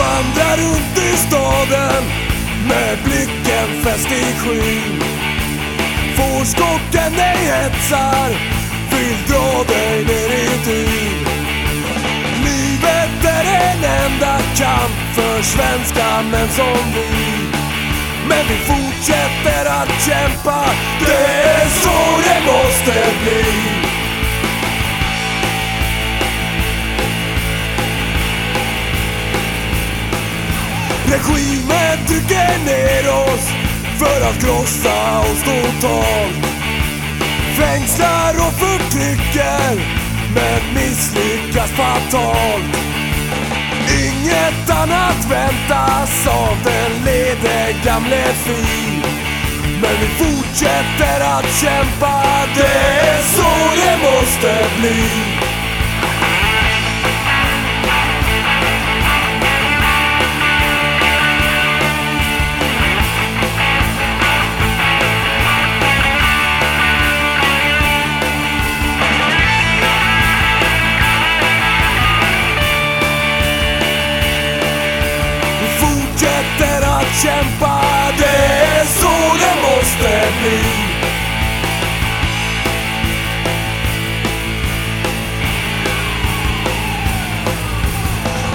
Vandrar runt i staden med blicken fäst i skyn. Fårskocken dig hetsar, vill dra dig ner i dyn. Livet är en enda kamp för svenska män som vi. Men vi fortsätter att kämpa, det är så det måste bli. Regimen trycker ner oss för att krossa oss totalt. Fängslar och förtrycker men misslyckas fatalt. Inget annat väntas av den lede gamle Fi. Men vi fortsätter att kämpa, det är så det måste bli. Kämpa, det är så det måste bli.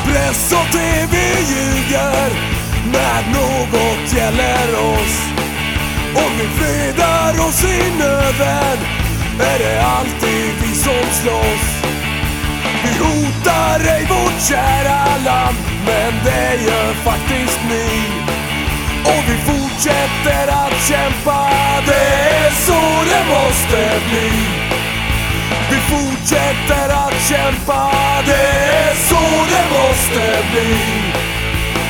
Press och TV ljuger när något gäller oss. Om vi fredar oss i nöden är det alltid vi som slåss. Vi hotar ej vårt kära land, men det gör fortsätter att kämpa, det är så det måste bli. Vi fortsätter att kämpa, det är så det måste bli.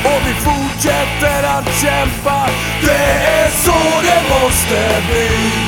Och vi fortsätter att kämpa, det är så det måste bli.